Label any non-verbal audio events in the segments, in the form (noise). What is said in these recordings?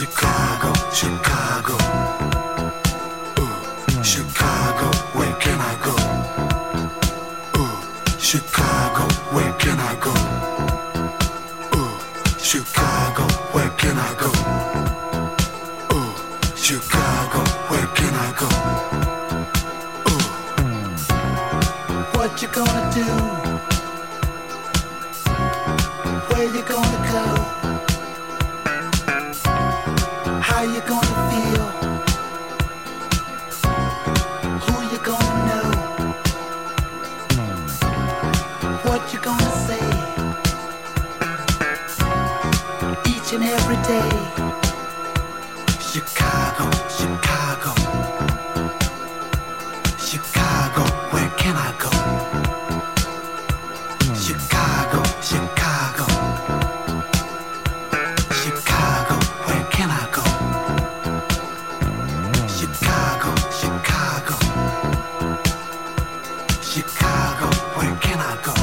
Chicago. Chicago. Ooh, Chicago, where can I go? Ooh, Chicago, where can I go? Ooh, Chicago, where can I go? Ooh, Chicago, where can I go? Ooh, what you gonna do? Where you gonna go? How you gonna feel? Who you gonna know? What you gonna say? Each and every day. Where can I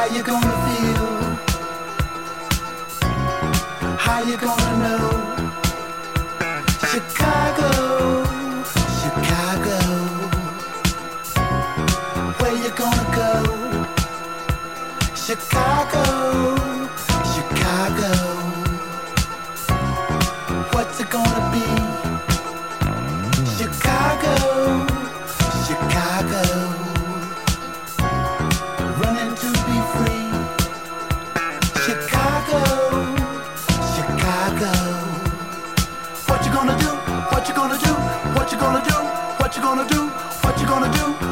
How you gonna feel? How you gonna know? Chicago, Chicago. Where you gonna go? Chicago, do? What you gonna do?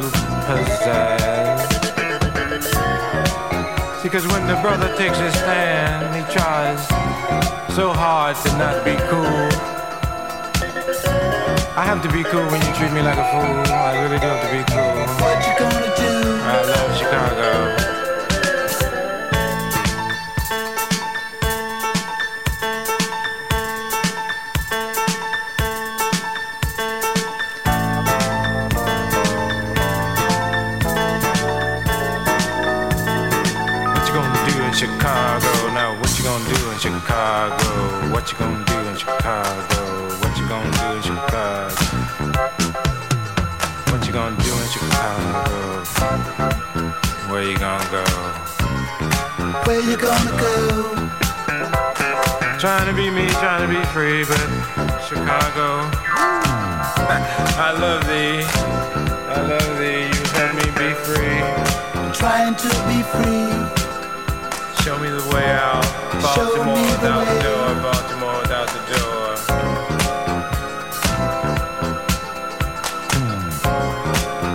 Little pizzazz. See, cause when the brother takes his stand, he tries so hard to not be cool. I have to be cool when you treat me like a fool. I really do have to be cool. What you gonna do? I love Chicago. Chicago? Now, what you gonna do in Chicago? What you gonna do in Chicago? What you gonna do in Chicago? What you gonna do in Chicago? Where you gonna go? Where you gonna go? Trying to be me, trying to be free, but Chicago. (laughs) I love thee. I love thee. You let me be free. I'm Trying to be free. Show me the way out. Baltimore without the door. Baltimore without the door.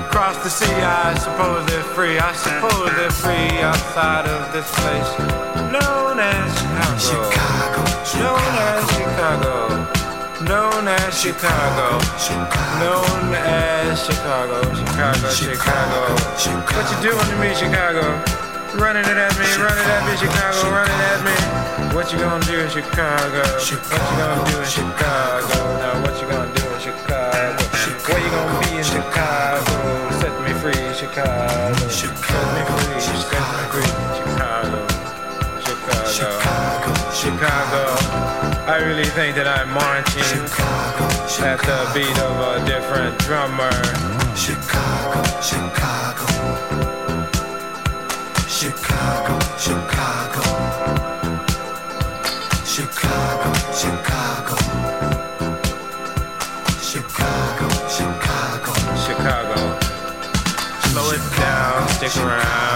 Across the sea, I suppose they're free. I suppose they're free outside of this place known as Chicago. Chicago, Known as Chicago. Known as Chicago. Chicago, Known as Chicago. Chicago, Chicago. Chicago. What you doing to me, Chicago? Running it at me, running at me, Chicago, running at me. What you gonna do in Chicago? What you gonna do in Chicago? Now what you gonna do in Chicago? Where you gonna be in Chicago? Set me free, Chicago. Set me free, set me free, Chicago. Chicago. Chicago. I really think that I'm marching at the beat of a different drummer. Chicago, Chicago, Chicago, Chicago, Chicago, Chicago, Chicago, Chicago. Chicago. Slow it down, stick around.